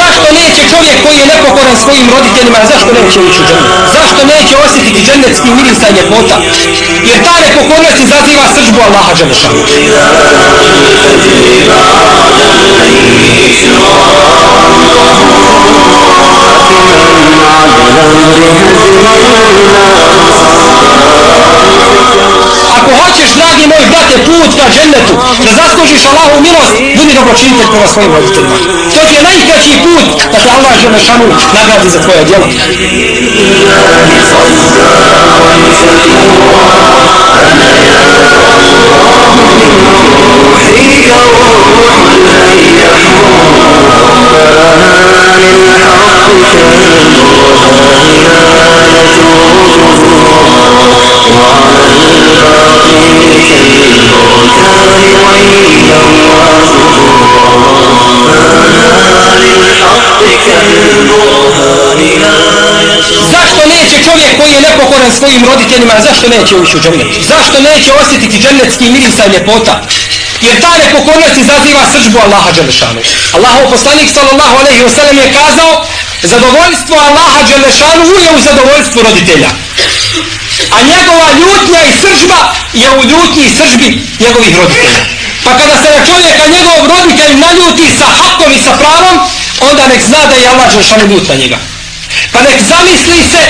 Zašto neće čovjek koji je nepokoran svojim roditeljima, zašto neće ući u džennet? Zašto neće osjetiti džennetski miris i ljepota? Jer ta nepokornost izaziva sržbu Allaha Đelešanu. Ako hoćeš, dragi moj brate, put ka džennetu, da zaslužiš Allahu milost, budi dobročinitelj prema svojim roditeljima. To ti je najkraći put da te Allah žele šanu nagradi za tvoje djelo. Zašto neće čovjek koji je nepokoran svojim roditeljima, zašto neće ući u džennet? Zašto neće osjetiti džennetski mirisa i ljepota? Jer ta nepokornost izaziva sržbu Allaha Đelešanu. Allahov poslanik sallallahu alaihi wasallam je kazao zadovoljstvo Allaha Đelešanu je u zadovoljstvu roditelja. A njegova ljutnja i sržba je u ljutnji i sržbi njegovih roditelja. Pa kada se na čovjeka njegov roditelj naljuti sa hakom i sa pravom, onda nek zna da je Allah Žešanu ljut na njega. Pa nek zamisli se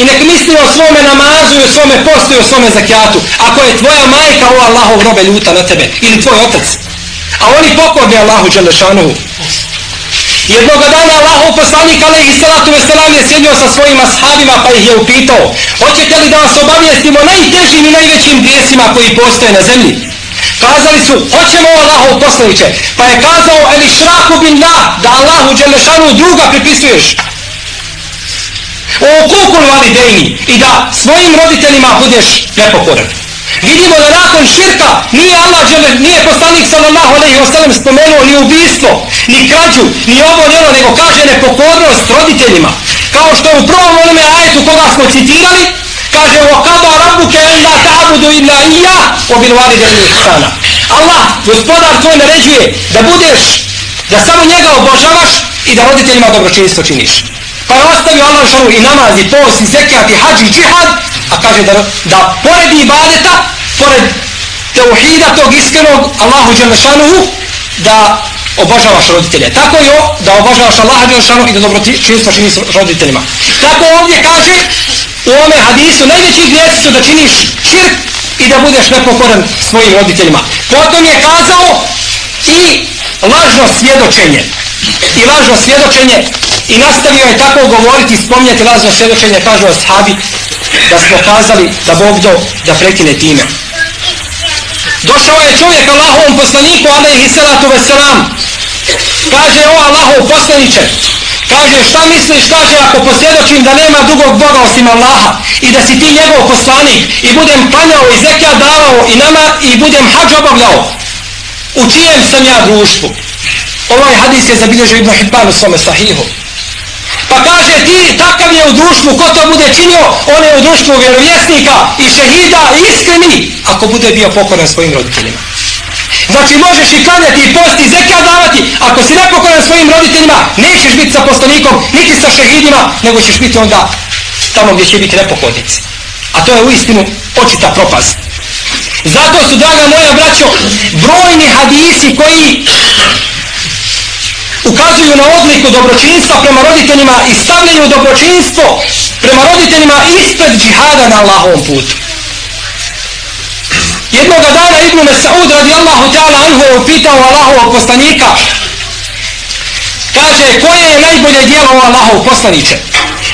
i nek misli o svome namazu i o svome postu i o svome zakijatu. Ako je tvoja majka o Allahov robe ljuta na tebe ili tvoj otac. A oni pokorni Allahu Đelešanuhu. Jednog dana Allahov poslanik alaihi salatu veselam je sjedio sa svojim ashabima pa ih je upitao Hoćete li da vas obavijestimo najtežim i najvećim grijesima koji postoje na zemlji? Kazali su, hoćemo Allahov poslaniće. Pa je kazao, eli šraku bin da Allahu Đelešanu druga pripisuješ o kukul validejni i da svojim roditeljima budeš nepokoran. Vidimo da nakon širka nije Allah žele, nije poslanik sallallahu alejhi ve sellem spomenuo ni ubistvo, ni krađu, ni ovo njeno, nego kaže nepokornost roditeljima. Kao što u prvom onome ajetu koga smo citirali, kaže o kada rabbuke illa ta'budu illa ija wa bil validejni ihsana. Allah, gospodar tvoj naređuje da budeš, da samo njega obožavaš i da roditeljima dobročinstvo činiš. Je ostavio ono Allah i namaz i post i zekijat i hađ i džihad, a kaže da, da pored ibadeta, pored teuhida tog iskrenog Allahu Đelešanuhu, da obožavaš roditelje. Tako je da obožavaš Allaha Đelešanu i da dobročinstvo činiš roditeljima. Tako ovdje kaže u ome hadisu najveći grijesi su da činiš širk i da budeš nepokoran svojim roditeljima. Potom je kazao i lažno svjedočenje. I lažno svjedočenje I nastavio je tako govoriti i spomnjati razno svjedočenje, kažu ashabi, da smo kazali da Bog do da prekine time. Došao je čovjek Allahovom poslaniku, alaihi salatu veselam. Kaže, o Allahov poslaniče, kaže, šta misliš, kaže, ako posvjedočim da nema drugog Boga osim Allaha i da si ti njegov poslanik i budem klanjao i zekja davao i nama i budem hađ obavljao, u čijem sam ja društvu? Ovaj hadis je zabilježio Ibn Hibban u svome sahihu. Pa kaže ti, takav je u društvu, ko to bude činio, on je u društvu vjerovjesnika i šehida i iskreni, ako bude bio pokoran svojim roditeljima. Znači možeš i klanjati i posti i zekija davati, ako si nepokoran svojim roditeljima, nećeš biti sa poslanikom, niti sa šehidima, nego ćeš biti onda tamo gdje će biti nepokornici. A to je u istinu očita propast. Zato su, draga moja braćo, brojni hadisi koji ukazuju na odliku dobročinstva prema roditeljima i stavljaju dobročinstvo prema roditeljima ispred džihada na Allahovom putu. Jednog dana Ibn Mas'ud radijallahu ta'ala anhu je upitao Allahovog poslanika kaže koje je najbolje dijelo u Allahov poslaniće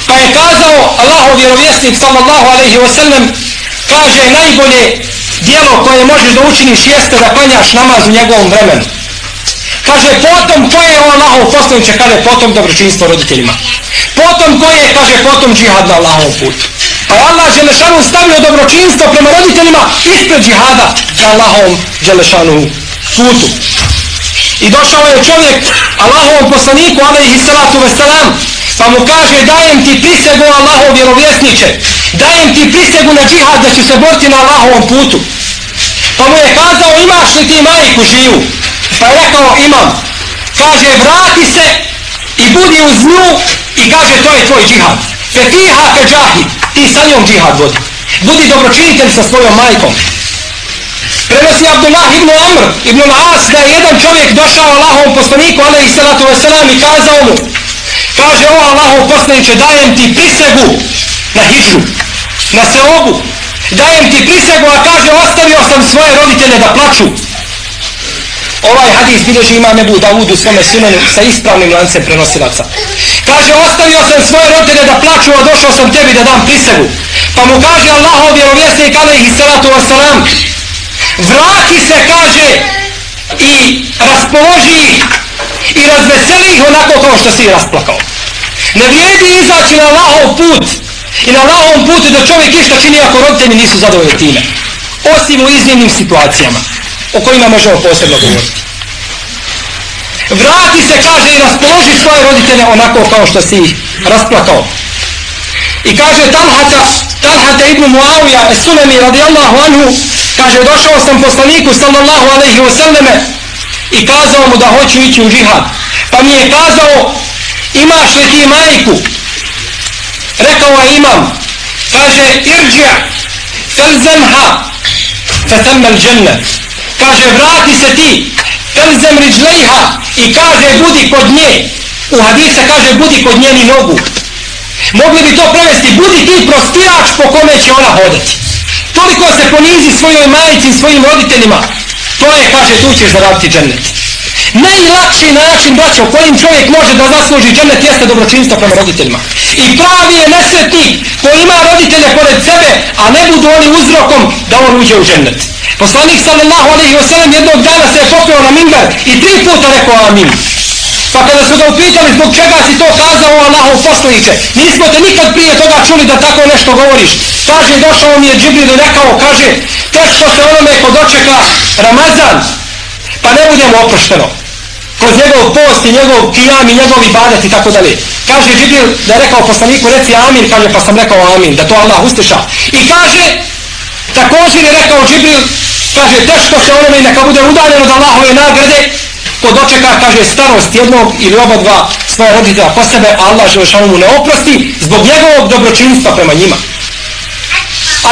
pa je kazao Allahov vjerovjesnik sallallahu alaihi wa sallam kaže najbolje dijelo koje možeš da učiniš jeste da klanjaš namaz u njegovom vremenu Kaže, potom koje je Allahov poslaniče, kaže, potom dobročinstvo roditeljima. Potom koje je, kaže, potom džihad na Allahov put. Pa Allah Želešanu stavio dobročinstvo prema roditeljima ispred džihada na Allahovom Želešanu putu. I došao je čovjek Allahovom poslaniku, alaihi salatu veselam, pa mu kaže, dajem ti prisegu Allahov vjerovjesniče, dajem ti prisegu na džihad da ću se boriti na Allahovom putu. Pa mu je kazao, imaš li ti majku živu? Pa je rekao imam. kaže vrati se i budi uz nju i kaže to je tvoj džihad. Fetiha feđahi, džahid ti sa njom džihad vodi. Budi dobročinitelj sa svojom majkom. Prenosi Abdullah ibn Amr ibn Al-As da je jedan čovjek došao Allahovom poslaniku alaihi salatu wasalam i kazao mu kaže o Allahov poslaniče dajem ti prisegu na hijđu na seobu. Dajem ti prisegu a kaže ostavio sam svoje roditelje da plaču ovaj hadis bilježi ima Nebu Davud u svome sunanu sa ispravnim lancem prenosilaca. Kaže, ostavio sam svoje roditelje da plaću, a došao sam tebi da dam prisegu. Pa mu kaže Allahov vjerovjesnik, alaihi salatu wasalam, vrati se, kaže, i raspoloži ih i razveseli ih onako kao što si rasplakao. Ne vrijedi izaći na Allahov put i na Allahovom putu da čovjek išta čini ako roditelji nisu zadovoljni time. Osim u iznimnim situacijama o kojima možemo posebno govoriti. Vrati se, kaže, i raspoloži svoje roditelje onako kao što si rasplakao. I kaže Talhata, Talhata ibn Muawija, Esulemi radijallahu anhu, kaže, došao sam poslaniku sallallahu alaihi wasallame i kazao mu da hoću ići u džihad. Pa mi je kazao, imaš li ti majku? Rekao je imam, kaže, irđa, felzemha, fetemmel džennet kaže vrati se ti elzem riđlejha i kaže budi kod nje. U hadisa kaže budi kod njeni nogu. Mogli bi to prevesti budi ti prostirač po kome će ona hodati. Toliko se ponizi svojoj majici i svojim roditeljima. To je kaže tu ćeš zaraditi džennet. Najlakši način braćo kojim čovjek može da zasluži džennet jeste dobročinstvo prema roditeljima. I pravi je nesretnik koji ima roditelje pored sebe a ne budu oni uzrokom da on uđe u džennet. Poslanik sallallahu alaihi wasallam jednog dana se je popio na minber i tri puta rekao amin. Pa kada su ga upitali zbog čega si to kazao Allahov poslaniče, nismo te nikad prije toga čuli da tako nešto govoriš. Kaže, došao mi je Džibril i rekao, kaže, teško se onome ko dočeka Ramazan, pa ne budemo oprošteno. Kroz njegov post i njegov kijam i njegov ibadat i tako dalje. Kaže Džibril da je rekao poslaniku, reci amin, kaže, pa sam rekao amin, da to Allah ustiša. I kaže, također je rekao Džibril, kaže teško se onome neka bude udaljen od Allahove nagrade ko dočeka, kaže, starost jednog ili oba dva svoje roditelja po sebe, Allah Želešanu mu ne oprosti zbog njegovog dobročinstva prema njima.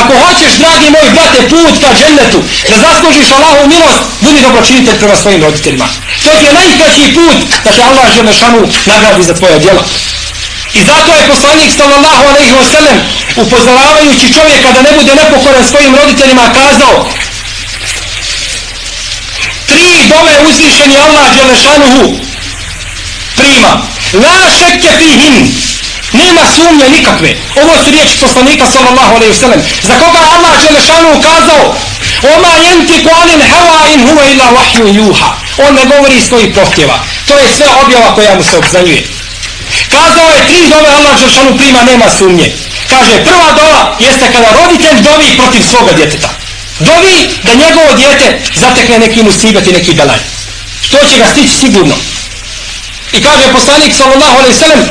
Ako hoćeš, dragi moj brate, put ka džennetu, da zaslužiš Allahovu milost, budi dobročinitelj prema svojim roditeljima. To ti je najkraći put da te Allah Želešanu nagradi za tvoje djela. I zato je poslanik sallallahu alaihi wa sallam upozoravajući čovjeka da ne bude nepokoran svojim roditeljima kazao tri dove uzvišeni Allah Đelešanuhu prima. La šekke fihim. Nema sumnje nikakve. Ovo su riječi poslanika sallallahu alaihi sallam. Za koga Allah Đelešanuhu kazao oma jenti kuanin heva in huve ila vahju juha on ne govori iz svojih prohtjeva. To je sve objava koja mu se obzanjuje kazao je tri dove Allah Đelešanuhu prima nema sumnje. Kaže prva dova jeste kada roditelj dovi protiv svoga djeteta. Dovi da njegovo djete zatekne neki musibet i neki belaj. To će ga stići sigurno. I kaže poslanik sallallahu alaihi sallam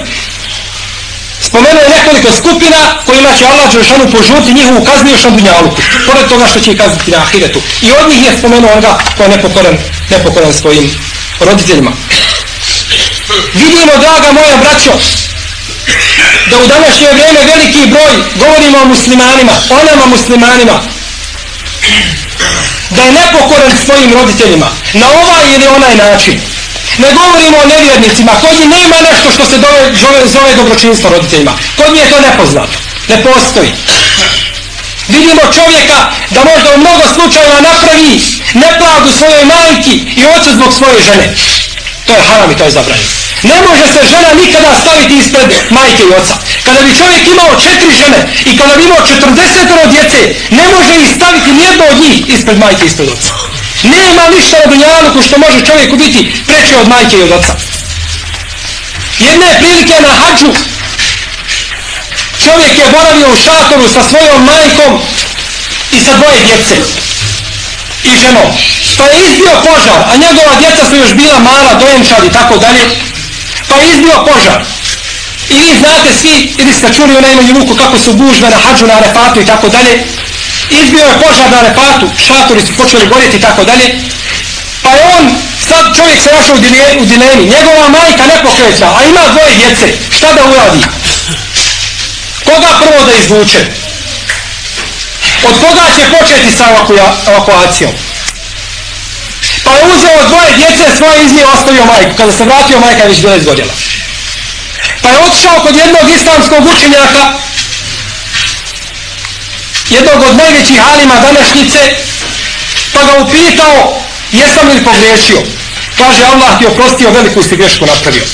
spomenuo nekoliko skupina kojima će Allah Đelšanu požuti njihovu kaznu još na Dunjaluku. pored toga što će ih kazniti na ahiretu. I od njih je spomenuo onoga ko je nepokoran, nepokoran svojim roditeljima vidimo draga moja braćo da u današnje vrijeme veliki broj govorimo o muslimanima, o nama muslimanima, da je nepokoran svojim roditeljima na ovaj ili onaj način. Ne govorimo o nevjernicima, kod njih nema nešto što se dove, zove, zove dobročinstvo roditeljima. Kod njih je to nepoznato, ne postoji. Vidimo čovjeka da možda u mnogo slučajeva napravi nepravdu svojoj majki i ocu zbog svoje žene. To je haram i to je zabranjeno. Ne može se žena nikada staviti ispred majke i oca. Kada bi čovjek imao četiri žene i kada bi imao četrdesetero djece, ne može ih staviti nijedno od njih ispred majke i ispred oca. Nema ništa na dunjaluku što može čovjeku biti preče od majke i od oca. Jedne prilike na hađu čovjek je boravio u šatoru sa svojom majkom i sa dvoje djece i ženom. Pa je izbio požar, a njegova djeca su još bila mala, dojenčad i tako dalje pa je izbio požar. I vi znate svi, ili ste čuli u najmanju luku kako su gužve na hađu na arefatu i tako dalje. Izbio je požar na arefatu, šatori su počeli gorjeti i tako dalje. Pa je on sad čovjek se našao u dilemi, njegova majka ne pokreća, a ima dvoje djece, šta da uradi? Koga prvo da izvuče? Od koga će početi sa evakuacijom? Uzeo dvoje djece, svoje iz nje ostavio majku. Kada se vratio, majka je već bila izgodila. Pa je otišao kod jednog islamskog učenjaka, jednog od najvećih halima današnjice, pa ga upitao, jesam li pogriješio? Kaže, Allah ti oprostio, veliku si grešku napravio.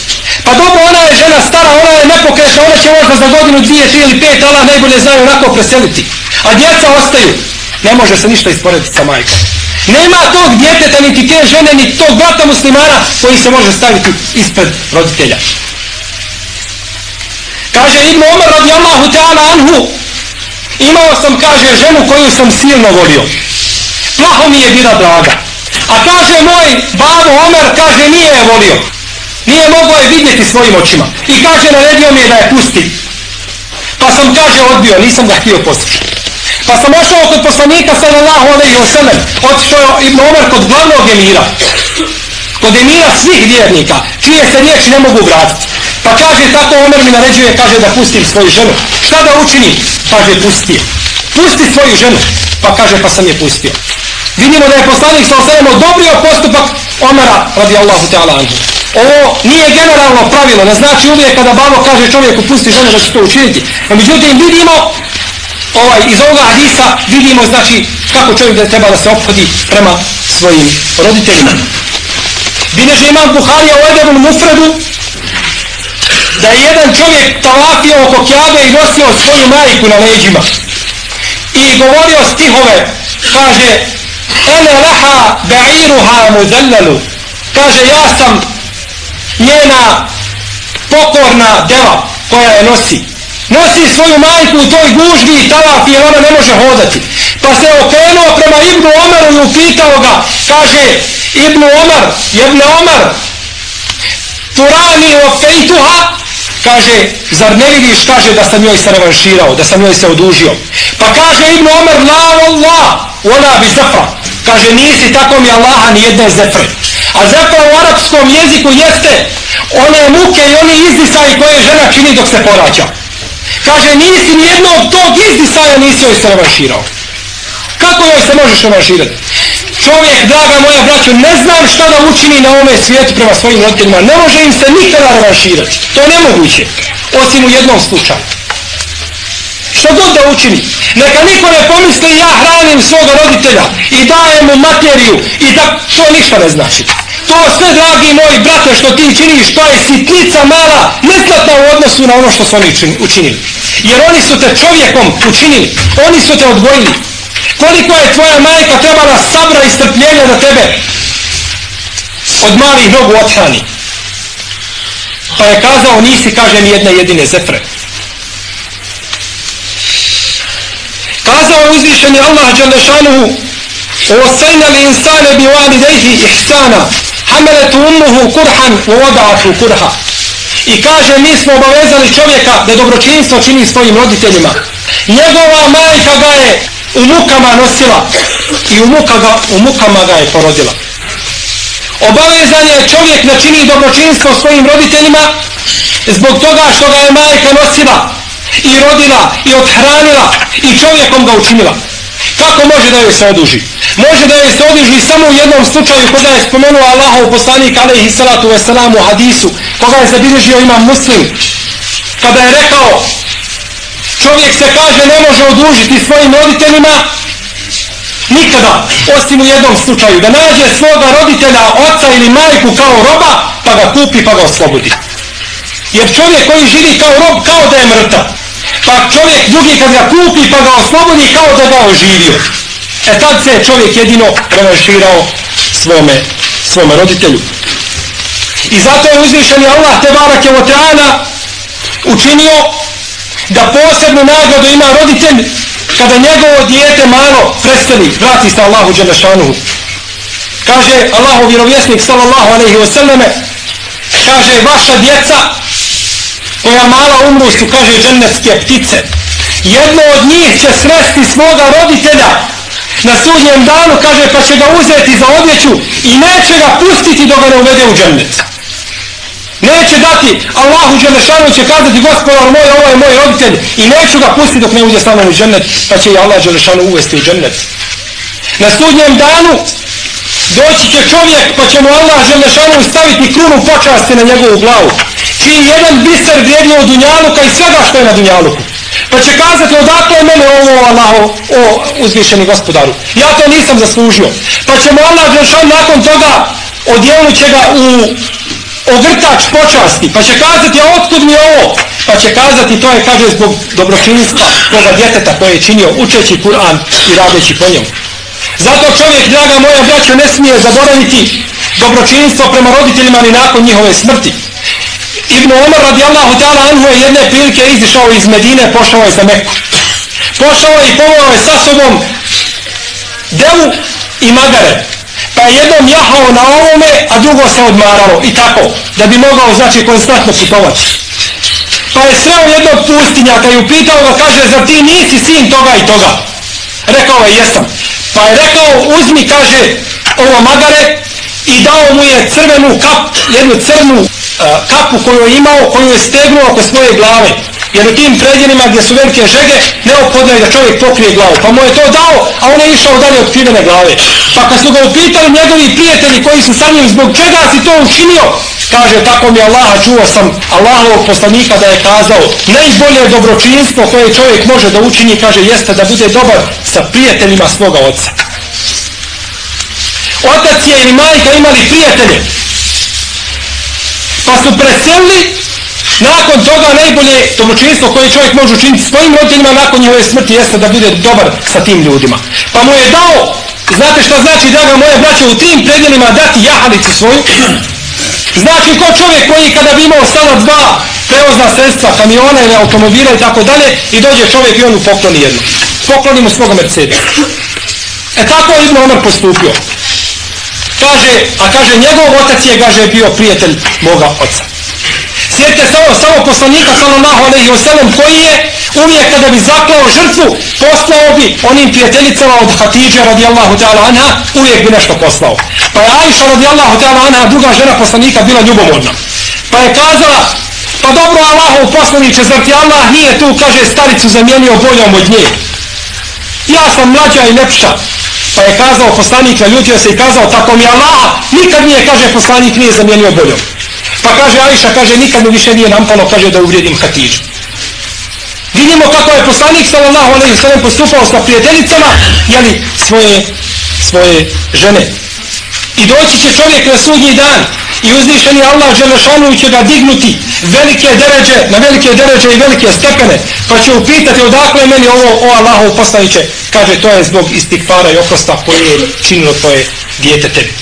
Pa dobro, ona je žena stara, ona je nepokretna, ona će možda za godinu, dvije, tri ili pet, Allah najbolje znaju onako preseliti. A djeca ostaju. Ne može se ništa isporediti sa majkom. Nema tog djeteta, niti te žene, niti tog brata muslimana koji se može staviti ispred roditelja. Kaže Ibn Omar radijallahu ta'ala anhu, imao sam, kaže, ženu koju sam silno volio. Plaho mi je bila draga. A kaže moj babo Omer, kaže, nije je volio. Nije mogao je vidjeti svojim očima. I kaže, naredio mi je da je pusti. Pa sam, kaže, odbio, nisam ga htio poslušati. Pa sam ošao kod poslanika sallallahu alaihi wa sallam. Otišao Ibn Omer kod glavnog emira. Kod emira svih vjernika, čije se riječi ne mogu vratiti. Pa kaže, tako Omer mi naređuje, kaže da pustim svoju ženu. Šta da učinim? Kaže, pusti je. Pusti svoju ženu. Pa kaže, pa sam je pustio. Vidimo da je poslanik sa osadom odobrio postupak radi radijallahu ta'ala anhu. Ovo nije generalno pravilo, ne znači uvijek kada babo kaže čovjeku pusti ženu da će to učiniti. No, međutim, vidimo ovaj, iz ovoga hadisa vidimo znači kako čovjek da treba da se ophodi prema svojim roditeljima. Bileže imam Buharija u Edebun Mufredu da je jedan čovjek talafio oko kjabe i nosio svoju majku na leđima. I govorio stihove kaže ene laha ba'iruha muzallalu kaže ja sam njena pokorna deva koja je nosi nosi svoju majku u toj gužbi i talaf jer ona ne može hodati pa se okrenuo prema Ibnu Omeru i upitao ga kaže Ibnu Omer Ibnu Omer turani o fejtuha kaže, zar ne vidiš, kaže, da sam joj se revanširao, da sam joj se odužio. Pa kaže Ibnu Omer, la Allah, ona bi zafra. Kaže, nisi tako mi Allaha ni jedne zefre. A zefra u arapskom jeziku jeste one muke i oni izdisaj koje žena čini dok se porađa. Kaže, nisi ni jednog tog izdisaja nisi joj se revanširao. Kako joj se možeš revanširati? Čovjek, draga moja braćo, ne znam šta da učini na ovome svijetu prema svojim roditeljima. Ne može im se nikada revanširati. To je nemoguće. Osim u jednom slučaju. Što god da učini. Neka niko ne pomisli ja hranim svoga roditelja i dajem mu materiju i da to ništa ne znači. To sve, dragi moji brate, što ti činiš, to je sitnica mala, nezlatna u odnosu na ono što su oni učinili. Jer oni su te čovjekom učinili. Oni su te odgojili. Koliko je tvoja majka trebala sabra i strpljenja da tebe od malih nogu othrani? Pa je kazao, nisi, kaže mi jedne jedine zefre. Kazao je uzvišeni Allah Đalešanuhu, وَوَسَيْنَ الْإِنسَانَ بِوَالِدَيْهِ إِحْسَانَ حَمَلَتُ أُمُّهُ كُرْحًا وَوَدَعَتُ كُرْحًا I kaže, mi smo obavezali čovjeka da dobročinstvo čini svojim roditeljima. Njegova majka ga je u mukama nosila i u, muka ga, u mukama ga je porodila. Obavezan je čovjek da čini dobročinstvo svojim roditeljima zbog toga što ga je majka nosila i rodila i odhranila i čovjekom ga učinila. Kako može da joj se oduži? Može da joj se oduži samo u jednom slučaju koga je spomenuo Allahov poslanik alaihi salatu wasalamu hadisu koga je zabilježio imam muslim kada je rekao čovjek se kaže ne može odužiti svojim roditeljima nikada, osim u jednom slučaju, da nađe svoga roditelja, oca ili majku kao roba, pa ga kupi pa ga oslobodi. Jer čovjek koji živi kao rob, kao da je mrtav. Pa čovjek drugi kad ga kupi pa ga oslobodi kao da ga oživio. E tad se čovjek jedino revanširao svome, svome roditelju. I zato je uzvišen Allah te barake od teana učinio da posebnu nagradu ima roditelj kada njegovo dijete malo presteli, vrati se Allahu Đelešanuhu. Kaže Allahu vjerovjesnik sallallahu alaihi wasallame, kaže vaša djeca Tvoja mala umru su, kaže džennetske ptice. Jedno od njih će sresti svoga roditelja na sudnjem danu, kaže, pa će ga uzeti za odjeću i neće ga pustiti dok ga ne uvede u džennet. Neće dati, Allahu Đelešanu će kazati, gospodar moj, ovo je moj roditelj i neću ga pustiti dok ne uđe sa mnom u džennet, pa će i Allah Đelešanu uvesti u džennet. Na sudnjem danu doći će čovjek, pa će mu Allah Đelešanu staviti krunu počasti na njegovu glavu, čiji jedan biser vrijedio od Dunjaluka i svega što je na Dunjaluku. Pa će kazati odakle mene ovo Allah, o uzvišeni gospodaru. Ja to nisam zaslužio. Pa će mu Allah Đelešanu nakon toga odjelit će ga u ogrtač počasti, pa će kazati, a otkud mi ovo? Pa će kazati, to je, kaže, zbog dobročinstva toga djeteta koje je činio, učeći Kur'an i radeći po njemu. Zato čovjek, draga moja braća, ne smije zaboraviti dobročinstvo prema roditeljima ni nakon njihove smrti. Ibn Omar radijallahu ta'ala anhu je jedne prilike izišao iz Medine, pošao je za Meku. Pošao je i povao je sa sobom devu i magare. Pa je jednom jahao na ovome, a drugo se odmaralo. I tako, da bi mogao, znači, konstantno putovati. Pa je sreo jednog pustinjaka i upitao ga, kaže, zar ti nisi sin toga i toga? Rekao je, jesam. Pa je rekao, uzmi, kaže, ovo magare i dao mu je crvenu kap, jednu crnu kapu koju je imao, koju je stegnuo oko svoje glave. Jer u tim predjelima gdje su velike žege, neophodno je da čovjek pokrije glavu. Pa mu je to dao, a on je išao dalje od krivene glave. Pa kad su ga upitali njegovi prijatelji koji su sa njim, zbog čega si to učinio? Kaže, tako mi Allah, čuo sam Allahovog poslanika da je kazao, najbolje dobročinstvo koje čovjek može da učini, kaže, jeste da bude dobar sa prijateljima svoga oca. Otac je ili majka imali prijatelje, pa su preselili nakon toga najbolje dobročinstvo koje čovjek može učiniti svojim roditeljima nakon njihove smrti jeste da bude dobar sa tim ljudima. Pa mu je dao, znate šta znači, draga moja braća u tim predjelima dati jahalicu svoju, znači ko čovjek koji kada bi imao samo dva prevozna sredstva, kamiona ili automobila i tako dalje, i dođe čovjek i on u pokloni jedno. Pokloni mu svoga Mercedes. E tako je Ibn Omar postupio. Kaže, a kaže, njegov otac je, kaže, bio prijatelj moga oca. Sjetite samo, samo poslanika sallallahu alaihi wasallam koji je uvijek kada bi zaklao žrtvu poslao bi onim prijateljicama od Hatidže radijallahu ta'ala anha uvijek bi nešto poslao. Pa je Aisha radijallahu ta'ala anha druga žena poslanika bila ljubomorna. Pa je kazala pa dobro Allahov poslaniče zar ti Allah nije tu kaže staricu zamijenio boljom od nje. Ja sam mlađa i lepša. Pa je kazao poslanik, naljutio se i kazao tako mi Allah nikad nije kaže poslanik nije zamijenio boljom. Pa kaže Ališa, kaže, nikad mi više nije nampalo, kaže, da uvrijedim Hatidžu. Vidimo kako je poslanik, sallallahu alaihi sallam, postupao sa prijateljicama, jeli, svoje, svoje žene. I doći će čovjek na sudnji dan i uzvišeni Allah Želešanu će ga dignuti velike deređe, na velike deređe i velike stepene, pa će upitati odakle meni ovo, o Allahu poslaniće, kaže, to je zbog istikvara i oprosta koje je činilo tvoje dijete tebi.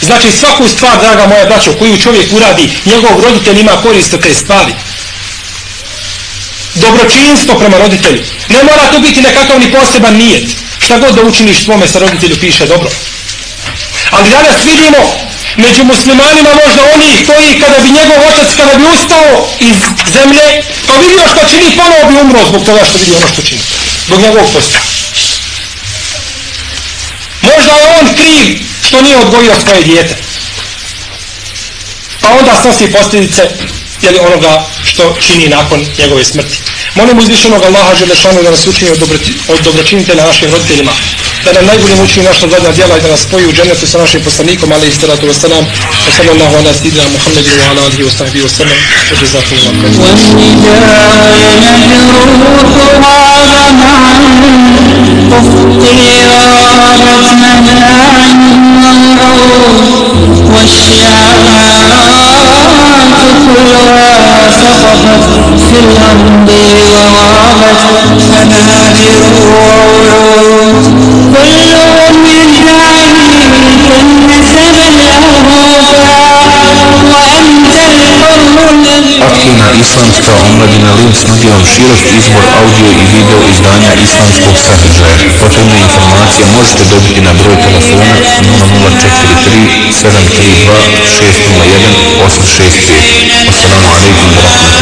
Znači svaku stvar, draga moja braćo, koju čovjek uradi, njegov roditelj ima korist od te stvari. Dobročinstvo prema roditelju. Ne mora to biti nekakav ni poseban nijet. Šta god da učiniš svome sa roditelju piše dobro. Ali danas vidimo među muslimanima možda oni koji kada bi njegov otac kada bi ustao iz zemlje pa vidio što čini ponovo bi umro zbog toga što vidi ono što čini. Zbog njegovog posta. Možda je on kriv što nije odgojio svoje dijete. Pa onda snosi posljedice jeli onoga što čini nakon njegove smrti. Molim uzvišenog Allaha Želešanu da nas učini od, dobroti, od dobročinitelja našim roditeljima, da nam najbolje učini naša zadnja djela i da nas spoji u džennetu sa našim poslanikom, ali i salatu wasalam, wa sallallahu ala sidina Muhammedu wa ala alihi wa sahbihi wa sallam, wa jazakum Allah. والشعاب كلها سقطت في الأرض وغابت منابر وعيون كلهم يدعي النسب الأوفى وأنت الحر Aktivna islamska omladina Linz nudi vam širok izbor audio i video izdanja islamskog sadržaja. Potrebne informacije možete dobiti na broj telefona 0043 732 601 865. Assalamu alaikum wa rahmatullahi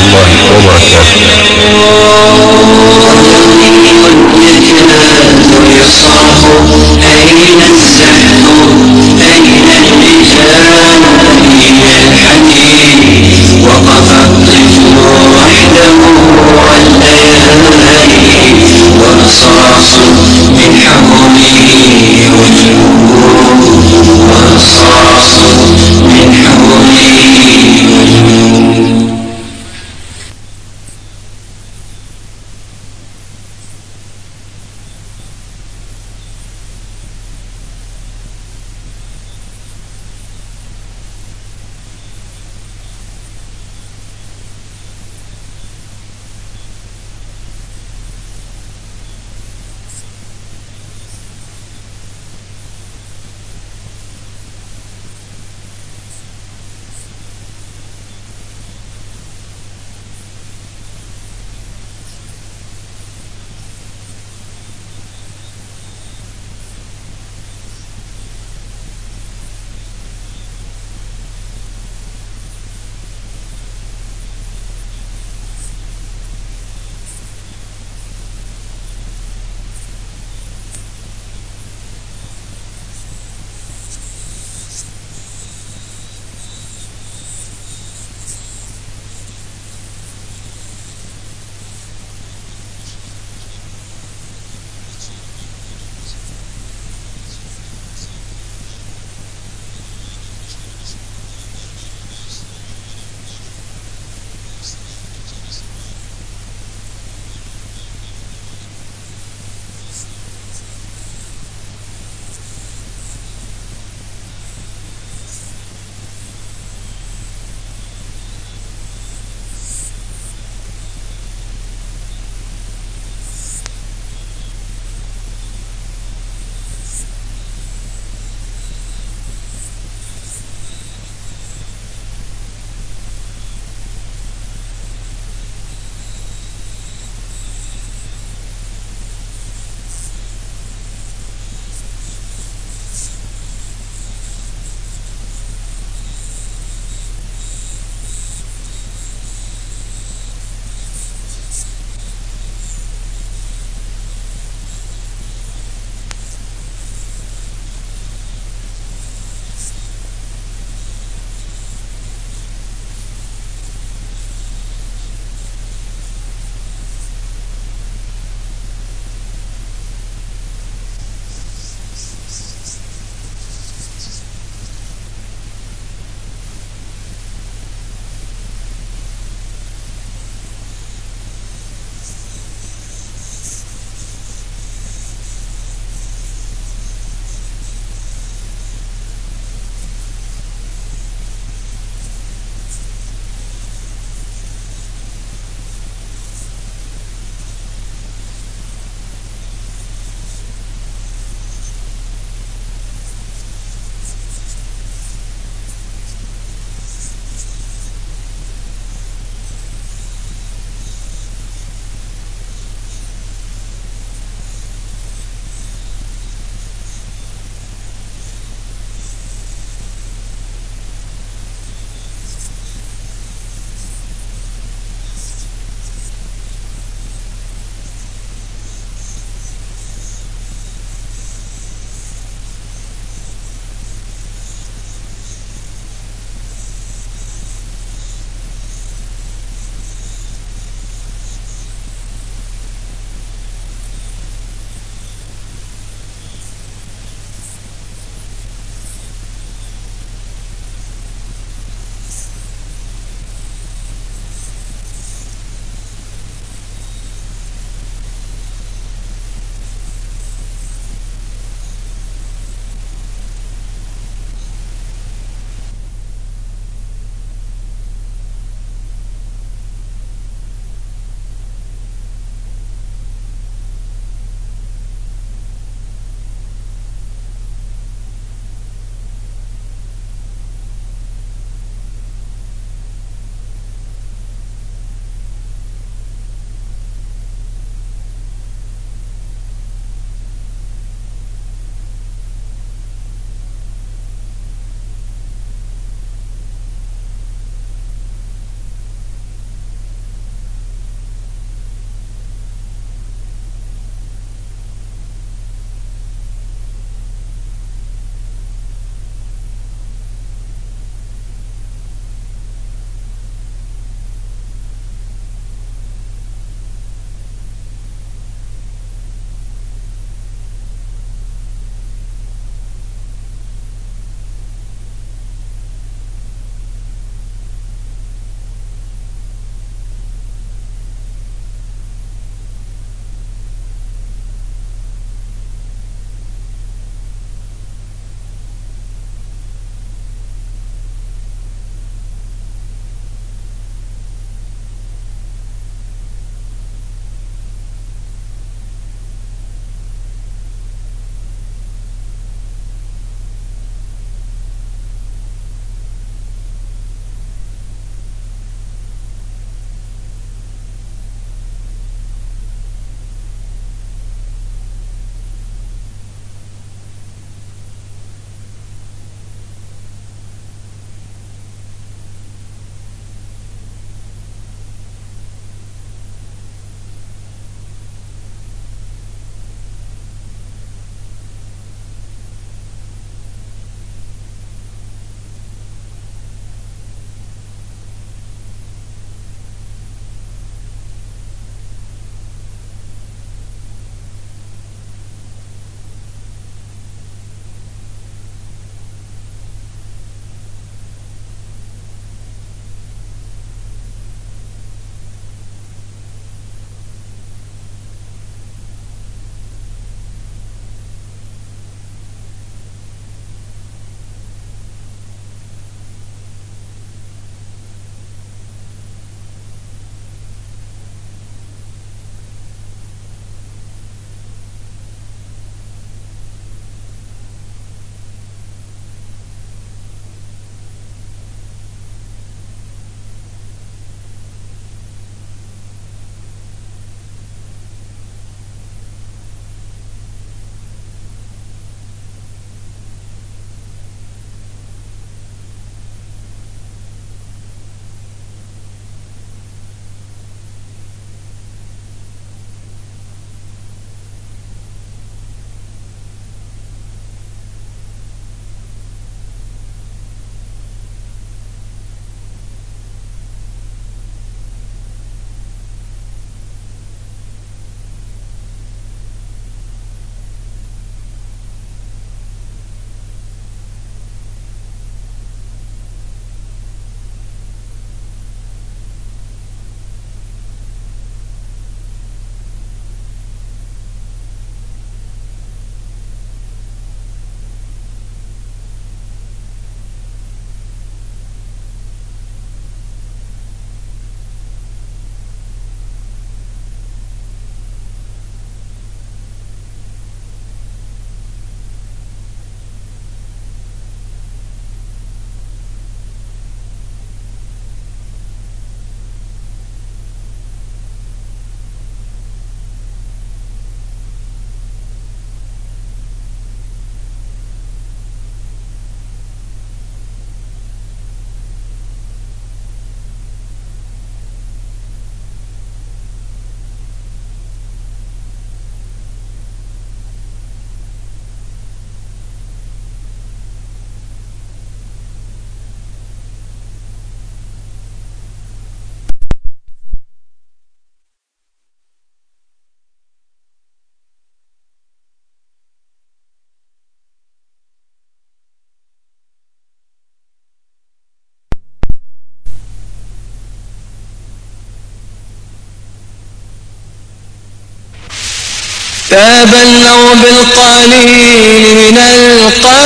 تبلوا بالقليل من القليل.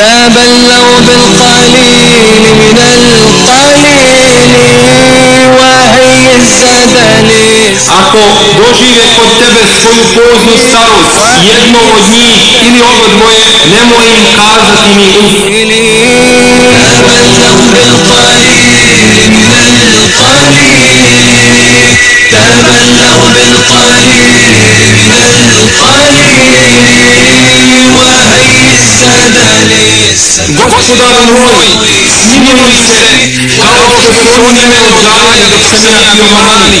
تبلوا بالقليل من القليل وهي الزدلس Ako dožive kod tebe svoju poznu starost, jedno od njih ili oba dvoje, nemoj im kazati mi uf. تبلوا بالقليل من القليل وهي الزدلس Gospodar moj, smiluj se, kao što su oni me odgajali dok sam ja bio mali.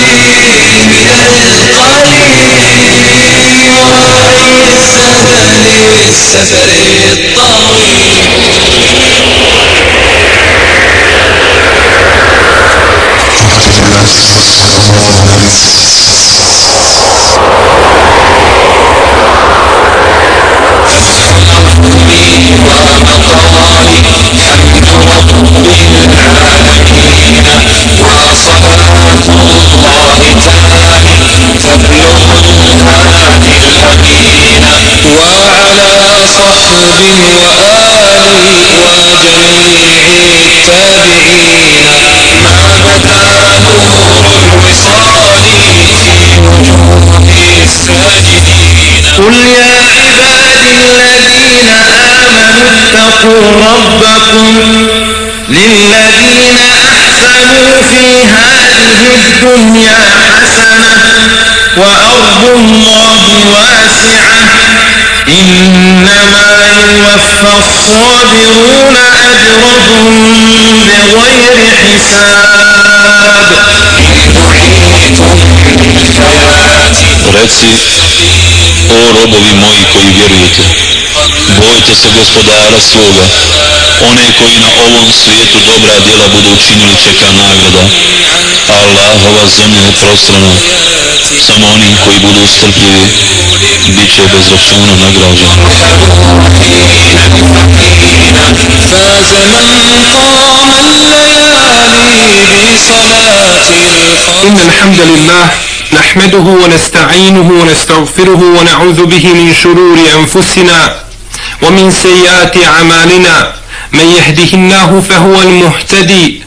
koji može kazati svoju porodicu da je nemoralna, a on وصلاة الله تامي تبلغنا للمدينة وعلى صحبه وآله وجميع التابعين ما بدا نور الوصال في وجوه الساجدين قل يا عبادي الذين آمنوا اتقوا ربكم للذين أحسنوا في هذه الدنيا حسنة وأرض الله واسعة. إنما يوفى الصابرون أجرهم بغير حساب. Reci, o robovi moji koji vjerujete, bojte se gospodara svoga, one koji na ovom svijetu dobra djela budu učinili čeka nagrada, a Allahova zemlja je prostrana, samo oni koji budu strpljivi, bit će bez računa nagrađeni. فاز من قام الليالي بصلاة الفجر إن الحمد لله نحمده ونستعينه ونستغفره ونعوذ به من شرور أنفسنا ومن سيئات أعمالنا من يهده الله فهو المهتدي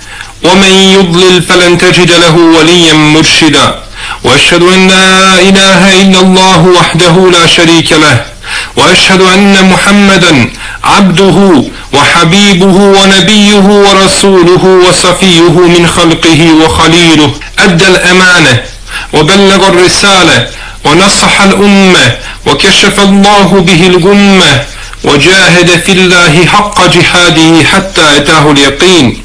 ومن يضلل فلن تجد له وليا مرشدا وأشهد أن لا إله إلا الله وحده لا شريك له وأشهد أن محمدا عبده وحبيبه ونبيه ورسوله وصفيه من خلقه وخليله أدى الأمانة وبلغ الرسالة ونصح الأمة وكشف الله به الغمة وجاهد في الله حق جهاده حتى أتاه اليقين.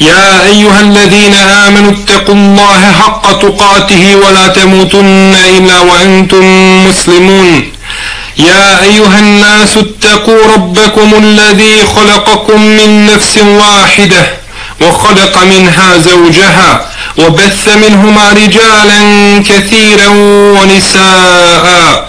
يا أيها الذين آمنوا اتقوا الله حق تقاته ولا تموتن إلا وأنتم مسلمون. يا أيها الناس اتقوا ربكم الذي خلقكم من نفس واحدة وخلق منها زوجها وبث منهما رجالا كثيرا ونساء.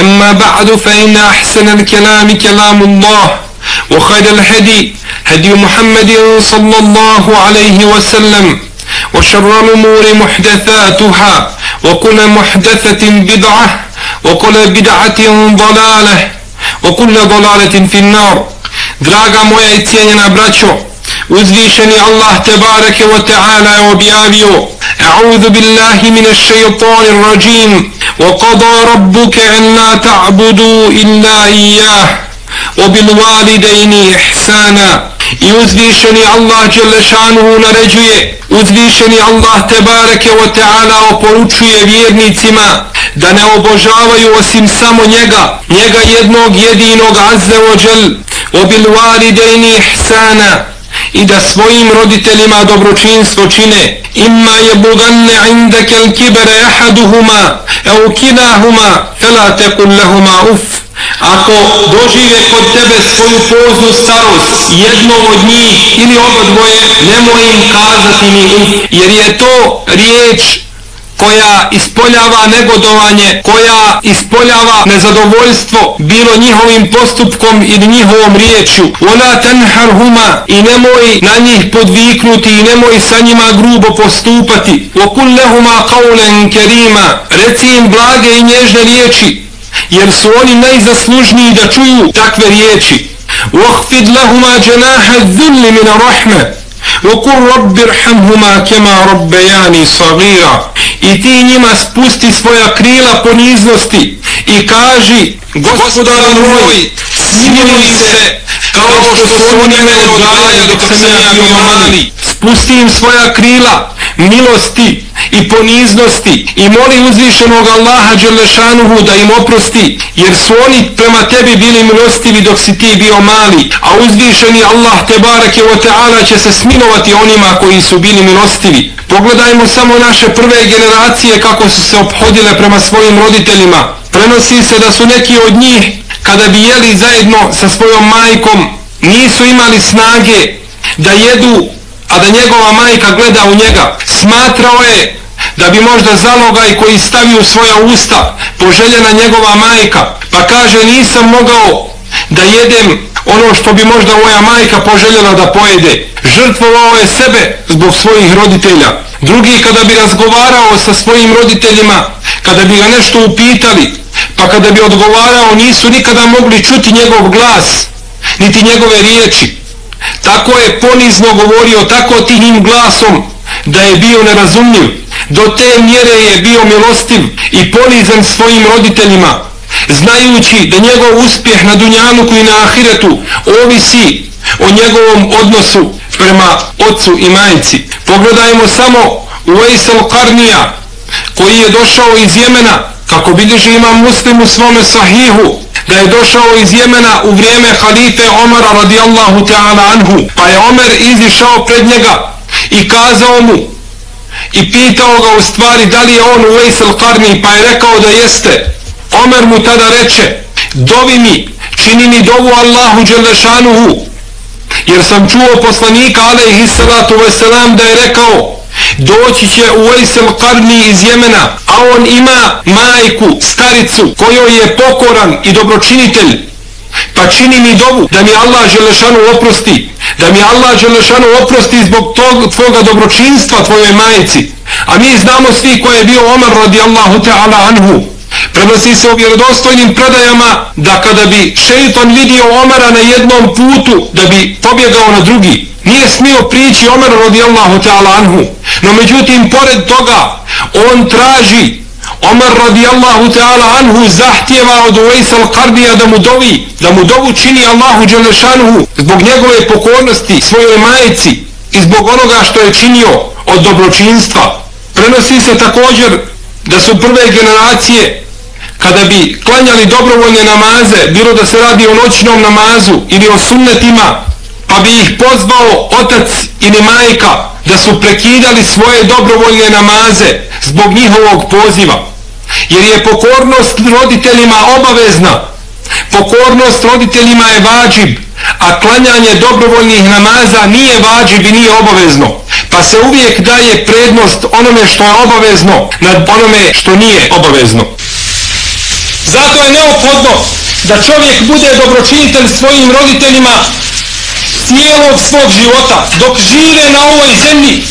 أما بعد فإن أحسن الكلام كلام الله وخير الهدي هدي محمد صلى الله عليه وسلم وشر الأمور محدثاتها وكل محدثة بدعة وكل بدعة ضلالة وكل ضلالة في النار. Draga moja i cijenjena braćo, wa ta'ala je objavio A'udhu billahi min ash-shaytanir rajim وقضى ربك أن لا تعبدوا إلا إياه وبالوالدين إحسانا i uzvišeni Allah Đelešanuhu naređuje, uzvišeni Allah Tebareke wa Teala oporučuje vjernicima da ne obožavaju osim samo njega, njega jednog jedinog Azze wa Đel, obil validejni ihsana, i da svojim roditeljima dobročinstvo čine. Imma je buganne indake al kibere ahaduhuma au kinahuma fela taqul lehuma uff Ako dožive kod tebe svoju poznu starost, jedno od njih ili oba dvoje, nemoj im kazati ni uf, jer je to riječ koja ispoljava negodovanje, koja ispoljava nezadovoljstvo bilo njihovim postupkom ili njihovom riječju. Ona tenhar huma i nemoj na njih podviknuti i nemoj sa njima grubo postupati. Okul lehuma kaulen kerima, reci im blage i nježne riječi, jer su oni najzaslužniji da čuju takve riječi. Uhfid lahuma janaha dhulli min rahme. وقل رب ارحمهما كما ربياني صغيرا i ti njima spusti svoja krila poniznosti i kaži gospodar moj smiluj se kao što su oni me odgajali dok sam ja bio mali spusti im svoja krila milosti i poniznosti i moli uzvišenog Allaha Đelešanuhu da im oprosti jer su oni prema tebi bili milostivi dok si ti bio mali a uzvišeni Allah te barake o teala će se smilovati onima koji su bili milostivi. Pogledajmo samo naše prve generacije kako su se obhodile prema svojim roditeljima. Prenosi se da su neki od njih kada bi jeli zajedno sa svojom majkom nisu imali snage da jedu a da njegova majka gleda u njega. Smatrao je da bi možda zalogaj koji stavi u svoja usta poželjena njegova majka, pa kaže nisam mogao da jedem ono što bi možda moja majka poželjela da pojede. Žrtvovao je sebe zbog svojih roditelja. Drugi kada bi razgovarao sa svojim roditeljima, kada bi ga nešto upitali, pa kada bi odgovarao nisu nikada mogli čuti njegov glas, niti njegove riječi tako je ponizno govorio tako tihim glasom da je bio nerazumljiv. Do te mjere je bio milostiv i ponizan svojim roditeljima znajući da njegov uspjeh na Dunjanuku i na Ahiretu ovisi o njegovom odnosu prema ocu i majici pogledajmo samo u Ejsel Karnija koji je došao iz Jemena kako bilježi imam muslim u svome sahihu da je došao iz Jemena u vrijeme halife Omara radijallahu ta'ala anhu pa je Omer izišao pred njega i kazao mu i pitao ga u stvari da li je on u Vejsel Karni pa je rekao da jeste. Omer mu tada reče dovi mi čini mi dovu Allahu Đelešanuhu. Jer sam čuo poslanika alaihi salatu wasalam da je rekao doći će u Ejsel Karni iz Jemena, a on ima majku, staricu, kojoj je pokoran i dobročinitelj, pa čini mi dobu da mi Allah Želešanu oprosti, da mi Allah Želešanu oprosti zbog tog, tvoga dobročinstva tvojoj majici. A mi znamo svi ko je bio Omar radijallahu ta'ala anhu. Prenosi se u vjerodostojnim predajama da kada bi šeiton vidio Omara na jednom putu, da bi pobjegao na drugi, nije smio prići Omer radijallahu ta'ala anhu. No međutim, pored toga, on traži Omer radijallahu ta'ala anhu zahtjeva od Uvejsa al-Karbija da mu dovi, da mu dovu čini Allahu Đelešanuhu zbog njegove pokornosti svojoj majici i zbog onoga što je činio od dobročinstva. Prenosi se također da su prve generacije kada bi klanjali dobrovoljne namaze, bilo da se radi o noćnom namazu ili o sunnetima, pa bi ih pozvao otac ili majka da su prekidali svoje dobrovoljne namaze zbog njihovog poziva. Jer je pokornost roditeljima obavezna. Pokornost roditeljima je vađib, a klanjanje dobrovoljnih namaza nije vađib i nije obavezno. Pa se uvijek daje prednost onome što je obavezno nad onome što nije obavezno. Zato je neophodno da čovjek bude dobročinitelj svojim roditeljima cijelog svog života dok žive na ovoj zemlji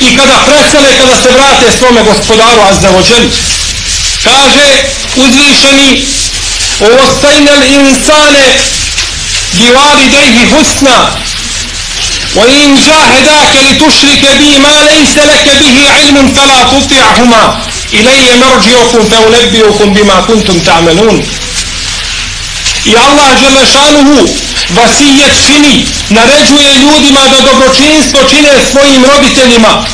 i kada presele, kada se vrate svome gospodaru Azzavodželi. Kaže uzvišeni Ostajnel insane bivali dejhi husna وإن جاهداك لتشرك بي ما ليس لك به علم فلا تطعهما Ilaije marđiokum fe unebbijukum bima kuntum ta'melun. I Allah Želešanuhu vasijet čini, naređuje ljudima da dobročinstvo čine svojim roditeljima.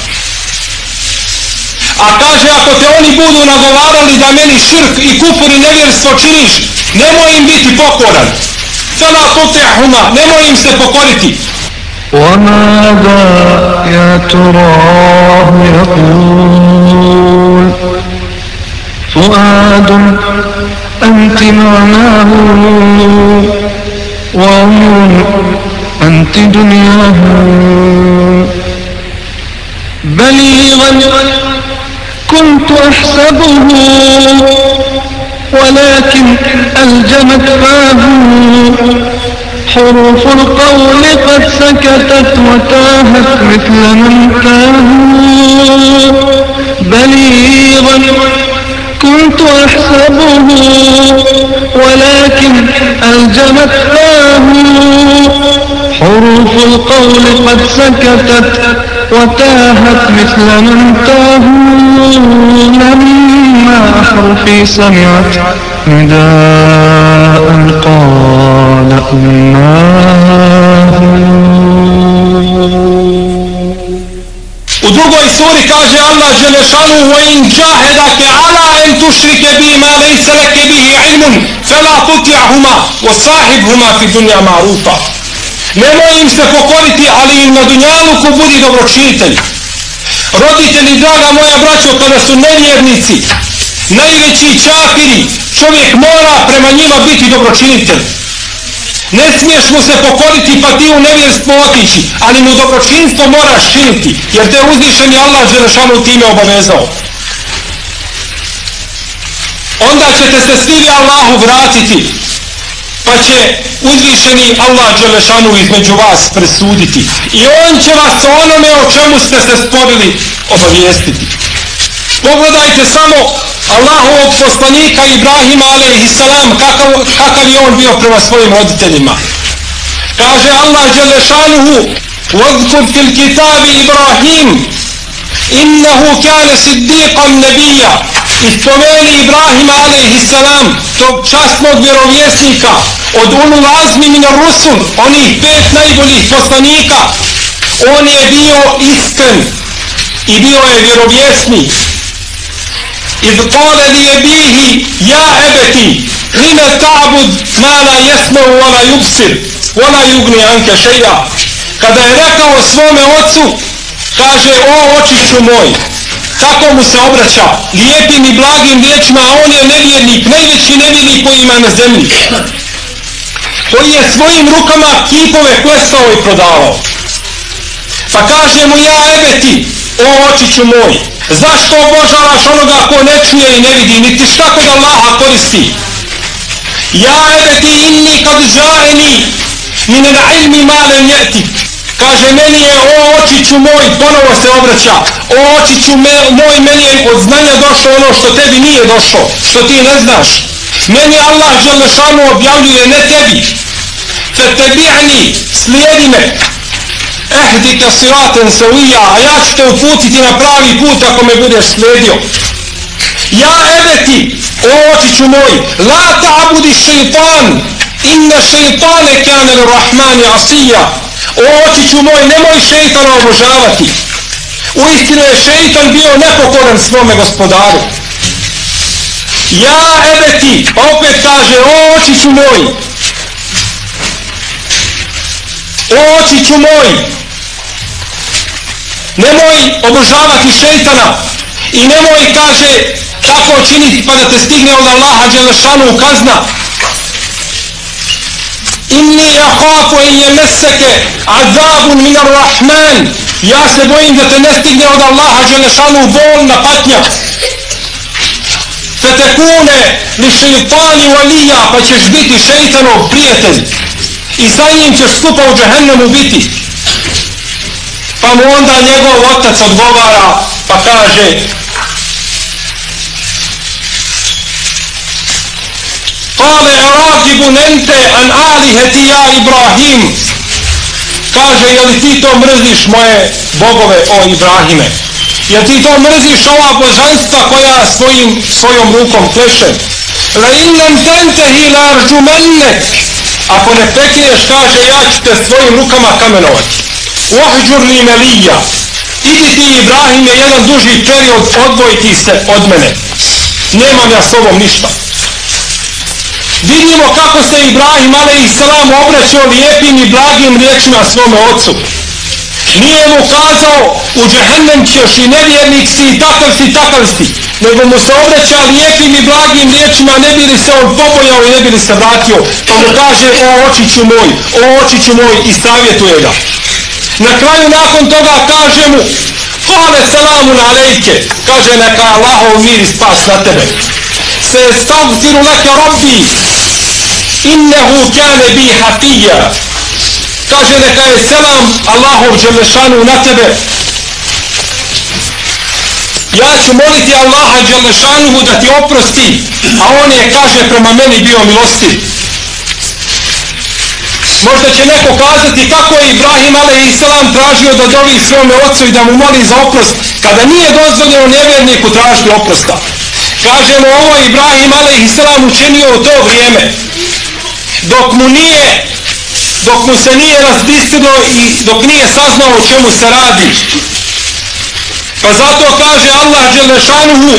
A kaže, ako te oni budu nagovarali da meni širk i kufur i nevjerstvo činiš, nemoj im biti pokoran. Fela tutehuma, nemoj im se pokoriti. وماذا يا تراه يقول فؤاد أنت معناه وعيون أنت دنياه بليغا كنت أحسبه ولكن ألجمت فاه. حروف القول قد سكتت وتاهت مثل من تاه بليغا كنت أحسبه ولكن ألجمت فاه حروف القول قد سكتت وتاهت مثل من تاه. لما أحرفي سمعت نداء قال U drugoj suri kaže Allah Želešanu وَإِنْ جَاهَدَكَ عَلَىٰ أَنْ تُشْرِكَ بِي مَا لَيْسَ لَكَ بِهِ عِلْمٌ فَلَا تُطِعْهُمَا وَصَاحِبْهُمَا فِي الدُّنْيَا مَعْرُوفًا Nemoj im se pokoriti, ali im na dunjaluku budi dobročinitelj. Roditelji, draga moja braćo, kada su nevjernici, najveći čafiri, čovjek mora prema njima biti dobročinitelj. Ne smiješ mu se pokoriti pa ti u nevjerstvo otići, ali mu dobročinstvo moraš činiti, jer te uzvišen je Allah Želešanu time obavezao. Onda ćete se svi Allahu vratiti, pa će uzvišeni Allah Đelešanu između vas presuditi. I on će vas onome o čemu ste se sporili obavijestiti. Pogledajte samo Allahovog poslanika Ibrahima alaihissalam kakav, kakav je on bio prema svojim roditeljima. Kaže Allah Đelešanuhu وَذْكُرْ فِي الْكِتَابِ إِبْرَاهِيمِ إِنَّهُ كَانَ صِدِّيقًا نَبِيًّا I spomeni Ibrahima alaihissalam tog častnog vjerovjesnika od ulul azmi min rusul onih pet najboljih poslanika on je bio iskren i bio je vjerovjesnik إذ قال لأبيه يا أبتي لم تعبد ما لا يسمع ولا يبصر ولا يغني عنك شيئا kada je rekao svome ocu kaže o očiću moj tako mu se obraća lijepim i blagim riječima a on je nevjernik najveći nevjernik koji ima na zemlji koji je svojim rukama kipove klesao i prodavao pa kaže mu ja ebeti o očiću moj zašto obožavaš onoga ko ne čuje i ne vidi niti šta kod Allaha koristi? Ja ebeti inni kad žaeni min al ilmi malen jeti. Kaže meni je o očiću moj ponovo se obraća. O očiću me, moj meni je od znanja došlo ono što tebi nije došlo što ti ne znaš. Meni Allah Đelešanu objavljuje ne tebi. Fe tebi'ni slijedi me ehdike siraten savija a ja ću te uputiti na pravi put ako me budeš sledio. ja ebeti o očiću moj la ta'budi šeitan inna šeitane kane rahmani asija. O očiću moj nemoj šeitana obožavati. U istinu je šeitan bio nepokoran svome gospodaru. Ja ebeti opet kaže o očiću moj. O očiću moj nemoj obožavati šeitana i nemoj kaže tako činiti pa da te stigne od Allaha Đelešanu kazna. Inni jahafu in je meseke azabun minar rahman ja se bojim da te ne stigne od Allaha Đelešanu bolna patnja. Fetekune li šeitani valija pa ćeš biti šeitanov prijatelj. I za njim ćeš skupa u džahennemu biti pa mu onda njegov otac odgovara pa kaže Kale eragibun ente an aliheti ja Ibrahim kaže je li ti to mrziš moje bogove o Ibrahime Jer ti to mrziš ova božanstva koja svojim, svojom rukom kleše. La innem tentehi hilar arđumennek. Ako ne prekineš, kaže, ja ću te svojim rukama kamenovati. Uhđur li melija. Idi ti, Ibrahim, je jedan duži period, odvojiti se od mene. Nemam ja s tobom ništa. Vidimo kako se Ibrahim, ale i salam, obraćao lijepim i blagim riječima svome ocu. Nije mu kazao, u džehennem ćeš i nevjernik si i takav si, takav si. Nego mu se obraća lijepim i blagim riječima, ne bi li se on pobojao i ne bi li se vratio. Pa mu kaže, o očiću moj, o očiću moj i savjetuje ga. Na kraju nakon toga kaže mu, Kale salamu na alejke, kaže neka Allahov mir i spas na tebe. Se stavziru leke rabbi. innehu kane bi hatija, kaže neka je selam Allahov Đelešanu na tebe ja ću moliti Allaha Đelešanuhu da ti oprosti a on je kaže prema meni bio milosti možda će neko kazati kako je Ibrahim a.s. tražio da dovi svome ocu i da mu moli za oprost kada nije dozvoljeno nevjerniku tražiti oprosta kažemo ovo Ibrahim a.s. učinio u to vrijeme dok mu nije dok mu se nije razbistilo i dok nije saznao o čemu se radi. Pa zato kaže Allah Đelešanuhu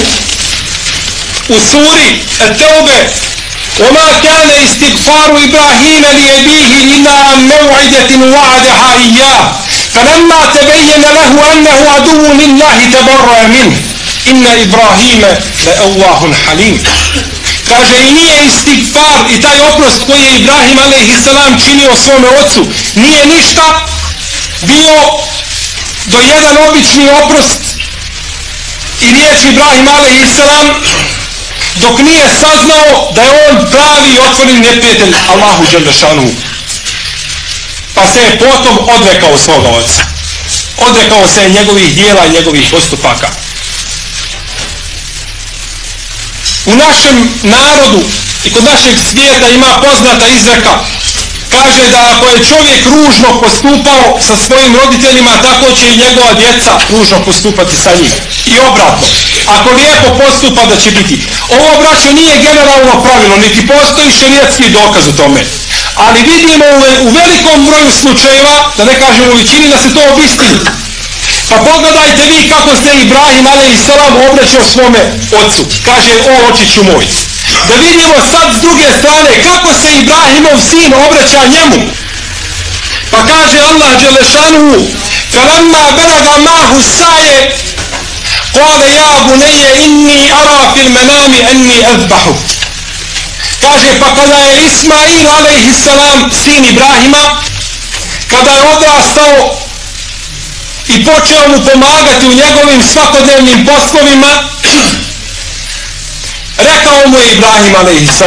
u suri Teube وما كان استغفار إبراهيم لأبيه إلا عن موعدة وعدها إياه فلما تبين له أنه عدو لله تبرأ منه إن إبراهيم لأواه حليم kaže i nije istigfar i taj oprost koji je Ibrahim a.s. činio svome ocu nije ništa bio do jedan obični oprost i riječ Ibrahim a.s. dok nije saznao da je on pravi i otvoren neprijatelj Allahu Đelešanu pa se je potom odrekao svoga oca. Odrekao se njegovih dijela i njegovih postupaka. U našem narodu i kod našeg svijeta ima poznata izreka kaže da ako je čovjek ružno postupao sa svojim roditeljima tako će i njegova djeca ružno postupati sa njim i obratno ako lijepo postupa da će biti ovo braćo nije generalno pravilo niti postoji šerijetski dokaz u tome ali vidimo u velikom broju slučajeva da ne kažemo u većini da se to obistini Pa pogledajte vi kako se Ibrahim a.s. obraćao svome ocu. Kaže, o očiću moj Da vidimo sad s druge strane kako se Ibrahimov sin obraća njemu. Pa kaže Allah Đelešanu, فَلَمَّا بَلَغَ مَاهُ سَايَ قَالَ يَا بُنَيَّ إِنِّي أَرَى فِي الْمَنَامِ أَنِّي أَذْبَحُ Kaže, pa kada je Ismail a.s. sin Ibrahima, kada je odrastao i počeo mu pomagati u njegovim svakodnevnim poslovima rekao mu je Ibrahim a.s.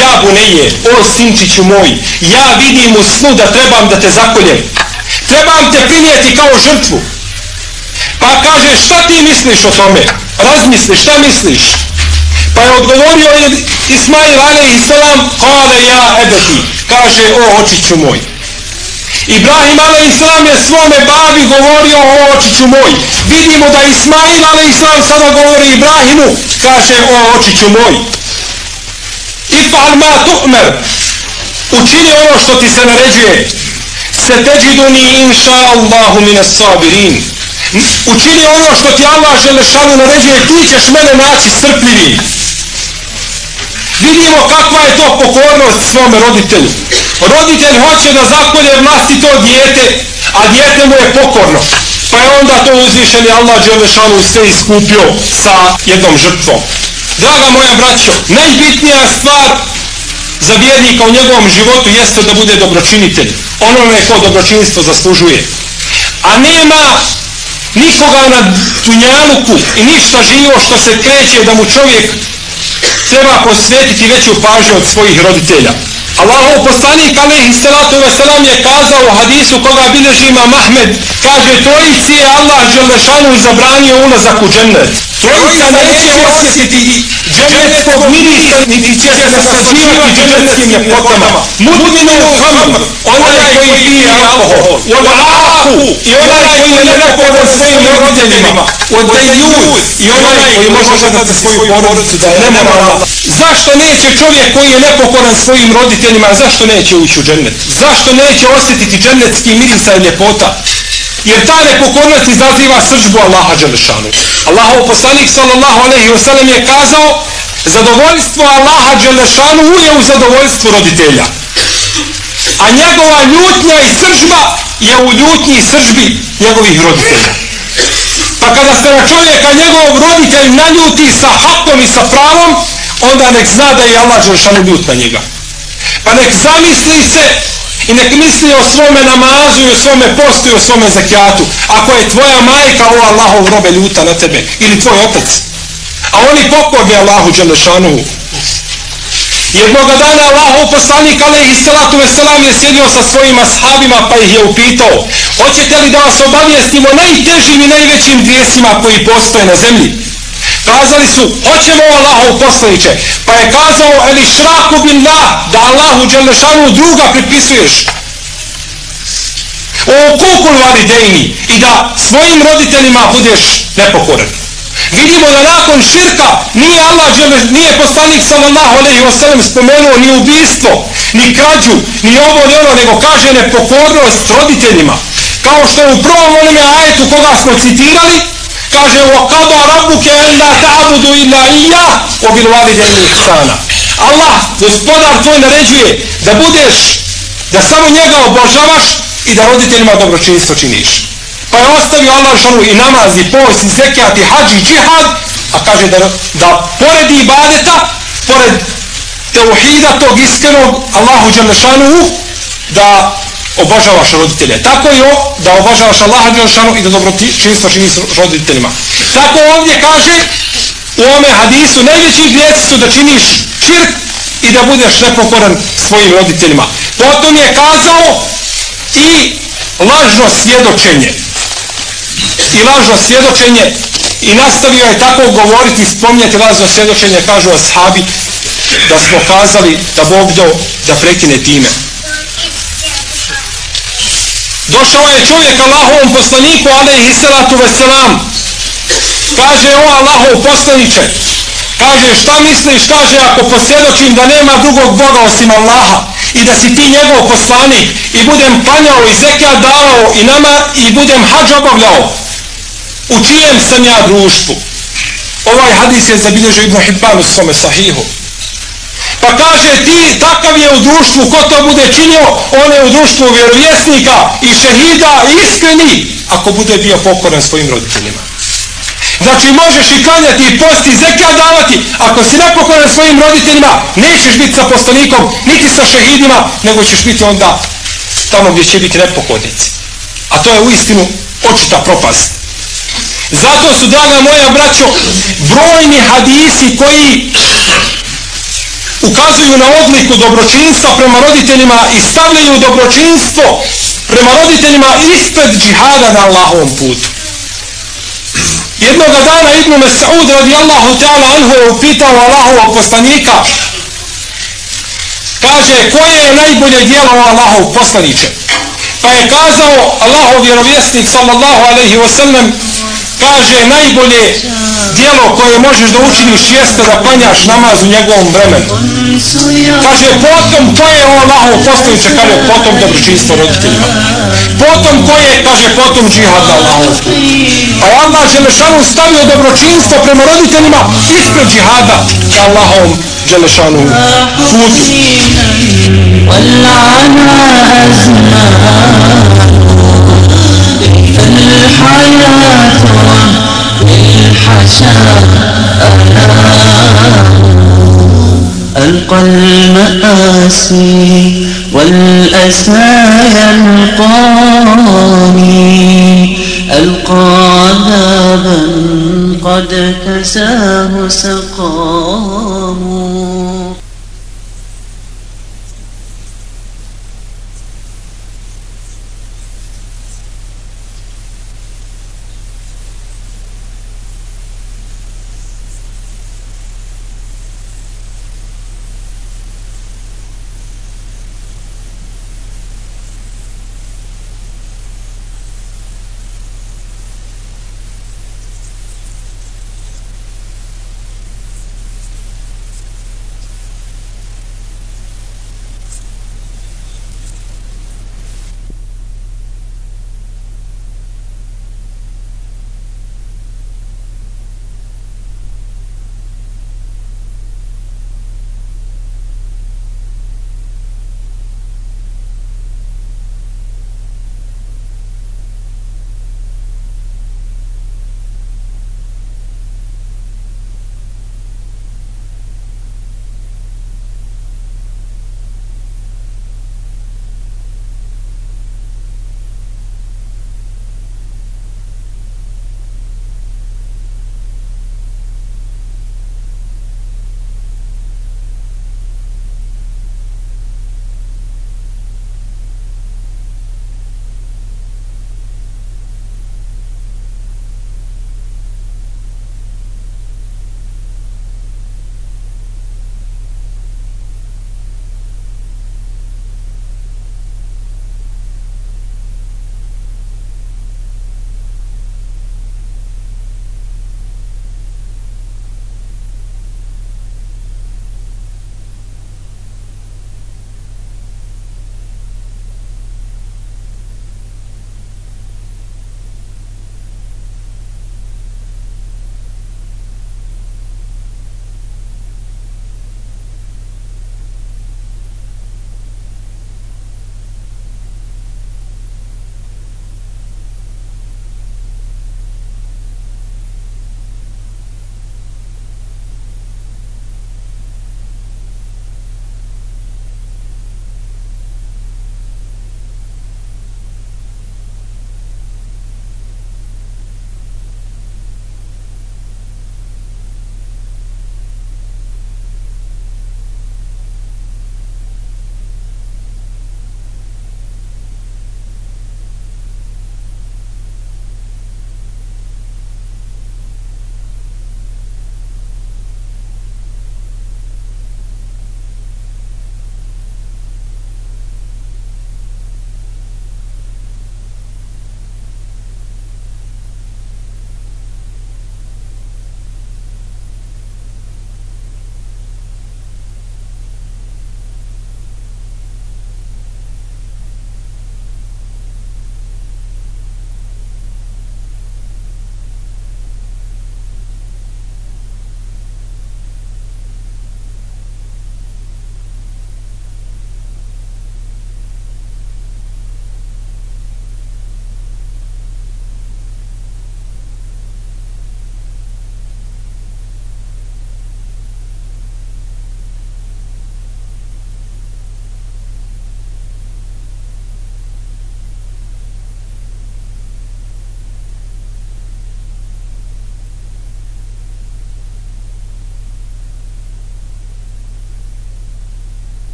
ja buneje, o sinčiću moj ja vidim u snu da trebam da te zakoljem trebam te prinijeti kao žrtvu pa kaže šta ti misliš o tome razmisli šta misliš pa je odgovorio Ismail a.s. kale ja ebeti kaže o očiću moj Ibrahim a.s. je svome babi govorio o očiću moj. Vidimo da Ismail a.s. sada govori Ibrahimu, kaže o očiću moj. Ifal ma tu'mer, učini ono što ti se naređuje. Se teđiduni inša Allahu mine sabirin. Učini ono što ti Allah želešanu naređuje, ti ćeš mene naći strpljivim vidimo kakva je to pokornost svome roditelju. Roditelj hoće da zakolje vlastito dijete, a dijete mu je pokorno. Pa je onda to uzvišeni Allah Đelešanu sve iskupio sa jednom žrtvom. Draga moja braćo, najbitnija stvar za vjernika u njegovom životu jeste da bude dobročinitelj. Ono je ko dobročinstvo zaslužuje. A nema nikoga na dunjaluku i ništa živo što se kreće da mu čovjek treba posvetiti veću pažnju od svojih roditelja. Allahov poslanik alaihi salatu wasalam je kazao u hadisu koga bilježi ima Mahmed, kaže trojici je Allah Želešanu zabranio ulazak u džennet. Trojica neće osjetiti džennetskog mirisa, niti će se nasađivati džennetskim ljepotama. Mudminu hamr, onaj koji pije alkohol. Wal aku i onaj koji je nepokoran svojim roditeljima, od dejud i onaj koji može gledati svoju porodicu da je nemoralna. Zašto neće čovjek koji je nepokoran svojim roditeljima, zašto neće ući u džennet? Zašto neće osjetiti džennetski mirisa i ljepota? Jer ta nepokornost izaziva srđbu Allaha Đelešanu. Allahov poslanik sallallahu alaihi wa sallam je kazao zadovoljstvo Allaha Đelešanu je u zadovoljstvu roditelja. A njegova ljutnja i sržba je u ljutnji i sržbi njegovih roditelja. Pa kada se na čovjeka njegov roditelj naljuti sa hakom i sa pravom, onda nek zna da je Allah Đelešanu ljut na njega. Pa nek zamisli se i nek misli o svome namazu i o svome postu i o svome zakijatu. Ako je tvoja majka o Allahov robe ljuta na tebe ili tvoj otac, a oni pokorni Allahu Đelešanovu. Jednoga dana Allahov poslanik alaihi salatu veselam je sjedio sa svojim ashabima pa ih je upitao hoćete li da vas obavijestimo najtežim i najvećim grijesima koji postoje na zemlji? Kazali su, hoćemo Allahov poslaniće. Pa je kazao, eli šraku la da Allahu Đelešanu druga pripisuješ. O kukul validejni i da svojim roditeljima budeš nepokoran. Vidimo da nakon širka nije Allah Đeleš, nije poslanik sallallahu alaihi wasallam spomenuo ni ubistvo, ni krađu, ni ovo, ni ono, nego kaže nepokornost roditeljima. Kao što je u prvom onome ajetu koga smo citirali, kaže وَقَضَ رَبُّكَ أَلَّا تَعْبُدُ إِلَّا إِيَّا وَبِلْوَالِدَيْنِ إِحْسَانَ Allah, gospodar tvoj naređuje da budeš, da samo njega obožavaš i da roditeljima dobročinstvo činiš. Pa je ostavio Allah šanu i namaz i post i zekijat i hađ i džihad, a kaže da, da pored ibadeta, pored teuhida tog iskrenog Allahu Đelešanu, da obožavaš roditelje. Tako i o, da obožavaš Allaha Đelšanu i da dobročinstvo čini s roditeljima. Tako ovdje kaže u ome hadisu najveći grijeci su da činiš širk i da budeš nepokoran svojim roditeljima. Potom je kazao i lažno svjedočenje. I lažno svjedočenje i nastavio je tako govoriti, spomnjati lažno svjedočenje, kažu ashabi, da smo kazali da Bog do da prekine time. Došao je čovjek Allahovom poslaniku, alaihi salatu veselam. Kaže, o Allahov poslaniče, kaže, šta misliš, kaže, ako posvjedočim da nema drugog Boga osim Allaha i da si ti njegov poslanik i budem klanjao i zekija davao i nama i budem hađ obavljao, u čijem sam ja društvu? Ovaj hadis je zabilježio Ibn Hibban u svome sahihu. Pa kaže ti takav je u društvu, ko to bude činio, on je u društvu vjerovjesnika i šehida i iskreni, ako bude bio pokoran svojim roditeljima. Znači možeš i klanjati i posti i zekija davati, ako si nepokoran svojim roditeljima, nećeš biti sa postanikom, niti sa šehidima, nego ćeš biti onda tamo gdje će biti nepokornici. A to je u istinu očita propast. Zato su, draga moja braćo, brojni hadisi koji ukazuju na odliku dobročinstva prema roditeljima i stavljaju dobročinstvo prema roditeljima ispred džihada na Allahovom putu. Jednoga dana Ibn Mas'ud radijallahu ta'ala anhu je upitao Allahovog poslanika kaže koje je najbolje dijelo Allahov poslaniče pa je kazao Allahov vjerovjesnik sallallahu alaihi wasallam sallam kaže najbolje dijelo koje možeš da učiniš jeste da klanjaš namaz u njegovom vremenu. Kaže potom to je ovo Allahov postojiće, kaže potom dobročinstvo roditeljima. Potom ko je, kaže potom džihad na Allahov. Pa je Allah Želešanu stavio dobročinstvo prema roditeljima ispred džihada na Allahovom Želešanu putu. والعنا أزمان الحياة للحشاء ألقى المآسي والأسى يلقاني ألقى عذابا قد كساه سقاني